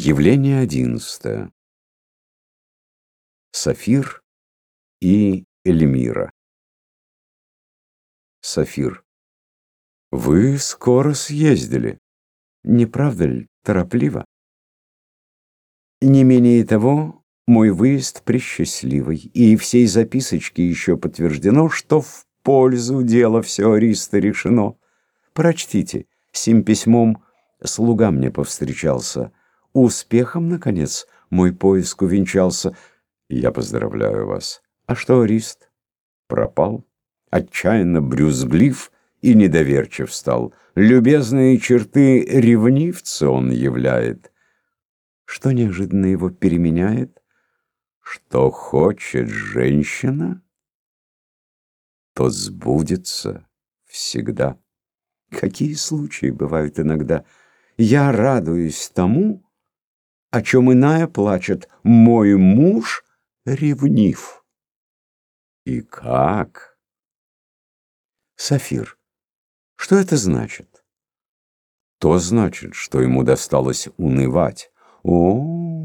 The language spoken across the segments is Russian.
Явление одиннадцатое. Сафир и Эльмира. Сафир. Вы скоро съездили. Не правда ли, торопливо? Не менее того, мой выезд пресчастливый, и всей записочке еще подтверждено, что в пользу дела все Ариста решено. Прочтите, сим письмом слуга мне повстречался — Успехом, наконец, мой поиск увенчался. Я поздравляю вас. А что Арист? Пропал. Отчаянно брюзглив и недоверчив стал. Любезные черты ревнивца он являет. Что неожиданно его переменяет? Что хочет женщина, то сбудется всегда. Какие случаи бывают иногда. Я радуюсь тому, о чем иная плачет. Мой муж ревнив. И как? Сафир, что это значит? То значит, что ему досталось унывать. О,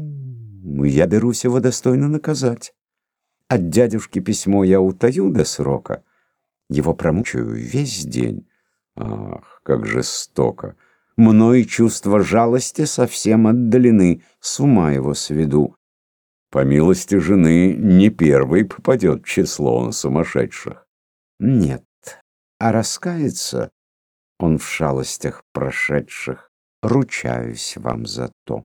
я берусь его достойно наказать. От дядюшки письмо я утаю до срока. Его промучаю весь день. Ах, как жестоко! Мной чувство жалости совсем отдалены, с ума его сведу. По милости жены не первый попадет в число сумасшедших. Нет, а раскается он в шалостях прошедших, ручаюсь вам за то.